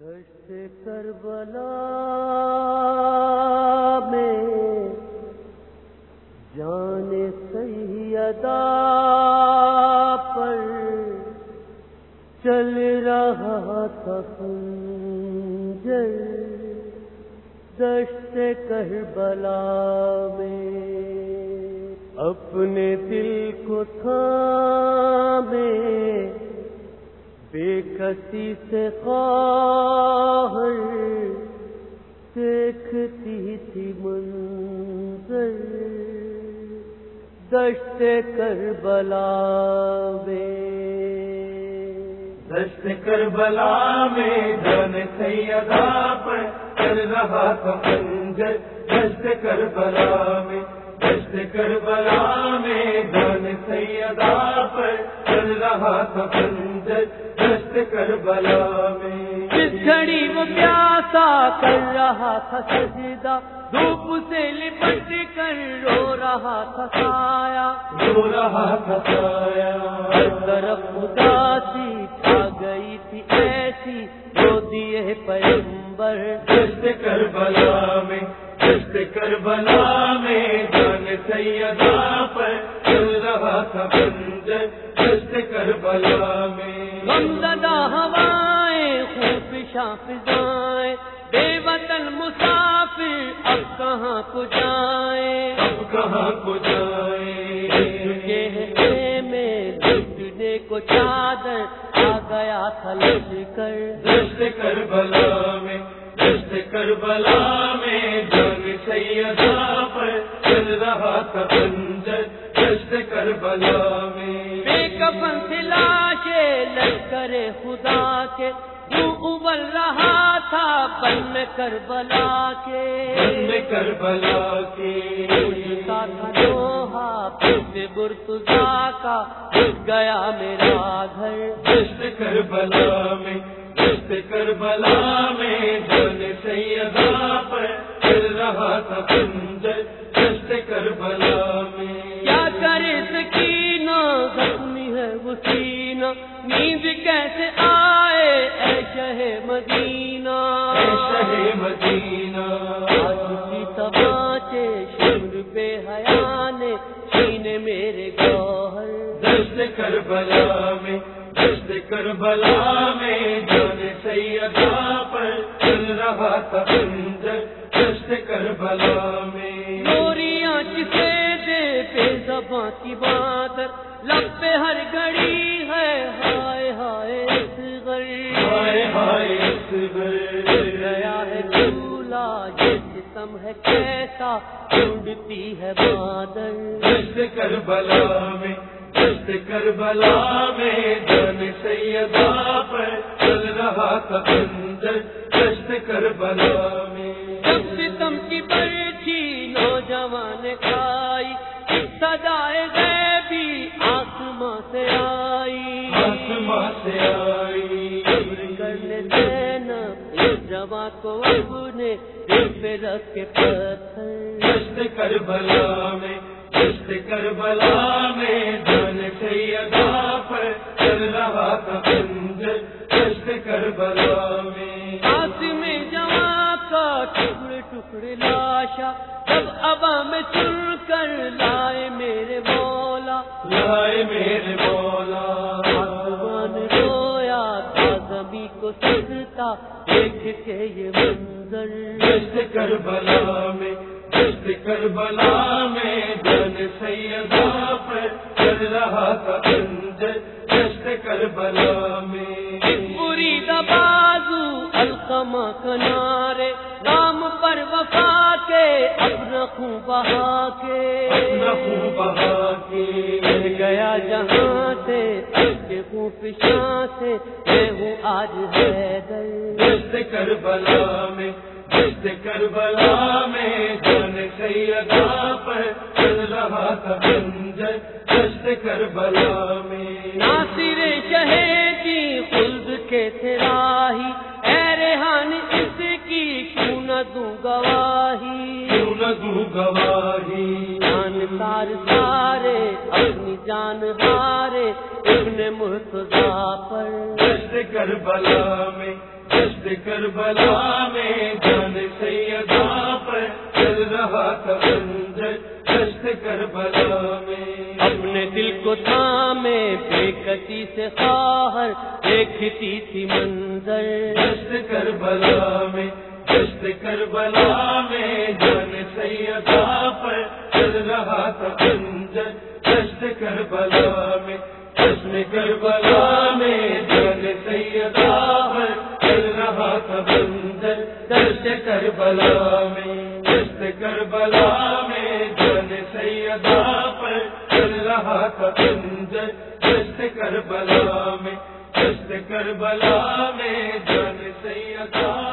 کربلا میں جان سیدا پر چل رہا تھا خنجر، دشت کربلا میں، اپنے دل کو تھامے بے کسی سے خواہر دیکھتی تھی منظر دشت کربلا میں۔ دشت کربلا میں جان سیدا پر چل رہا تھا منجر دشت کربلا میں، دشت کربلا میں جان سیدا پر چل رہا تھا منجر دشت کربلا میں۔ جس گھڑی وہ پیاسا کر رہا تھا سجدہ دھوپ سے لپٹ کر رو رہا تھا سایا رو رہا تھا سایا ہر طرف اداسی چھا گئی تھی ایسی جو دیے پیمبر دشت کربلا میں۔ دشت کربلا میں جان سیدا پر چل رہا تھا منجر دشت کربلا میں۔ غم زدہ ہوائیں خوب فضائیں بے وطن مسافر اب کہاں کو جائیں؟ اب کہاں کو جائیں؟ میں لٹنے کو چادر آ گیا تھا لٹ کر دشت کربلا میں۔ کربلا میں جان سیدا پر چل رہا تھا منجر دشت کربلا میں۔ بے کفن سے لاشیں لشکر خدا کے ابل رہا تھا بن کربلا کے۔ میں کربلا کا تھا لوہا پھر برتزا کا گیا میرا گھر۔ دشت کربلا میں۔ کربلا میں جان سیدا پر چل رہا تھا دشت کربلا میں۔ کیا کرے سکینہ؟ زخمی ہے وہ سینہ۔ نیند کیسے آئے؟ اے شہ مدینہ۔ اے شہ مدینہ۔ کی بے حیا نے سینے میرے گوہر۔ دشت کربلا میں دشت کربلا سیدا پر چل رہا تھا دشت کربلا میں۔ گوریاں کسے دے بے زباں کی بات لب پہ ہر گھڑی ہے ہائے ہائے اس غریب ہائے ہائے اس بر گیا ہے جھولا ستم ہے کیسا ڈھونڈتی ہے بادل۔ دشت کربلا میں دشت کربلا میں جان سیدا پر رہا تھا منجر دشت کربلا میں۔ جب ستم کی برچھی نوجوان کھائی سجائے گئے بھی آسماں سے آئی۔ آسماں سے آئی۔ کرنے دینا کو دل پہ رکھ کے پتھر۔ کربلا میں کربلا میں جان سیدا پر چل رہا تھا منجر دشت کربلا میں۔ آسم جوان کا ٹکڑے ٹکڑے لاشا جب ابا میں چن کر لائے میرے مولا۔ لائے میرے مولا۔ آسمان رویا تھا زمین کو سجتا دیکھ کے یہ منظر۔ دشت کربلا میں دشت کربلا میں جان سیدا پر چل رہا تھا منجر دشت کربلا میں۔ کنارے نام پر وفا کے اپنا خون بہا کے۔ خون بہا کے۔ گیا جہاں سے پشاں سے میں ہوں آج حیدر۔ دشت کربلا میں کربلا میں جان سیدا پر چل رہا تھا دشت کربلا میں۔ ناصر شہیدی خلد کے تھے راہی اے ریحان اس کی کیوں نہ دوں گواہی؟ کیوں نہ دوں گواہی؟ جان سار سارے اپنی جان ہارے ابن مرتضا پر۔ دشت کربلا میں دشت کربلا میں جان سیدا پر چل رہا تھا دشت کربلا میں دل کو تھامے، بے کسی سے خواہر دیکھتی تھی منظر۔ دشت کربلا میں دشت کربلا میں، جان سیدا پر چل رہا تھا منظر۔ دشت کربلا میں دشت کربلا میں، جان سیدا پر چل رہا تھا منظر۔ دشت کربلا میں دشت کربلا میں، جان سیدا پر اللہ کا تھا منظر دشت کربلا میں دشت کربلا میں جان سیدا پر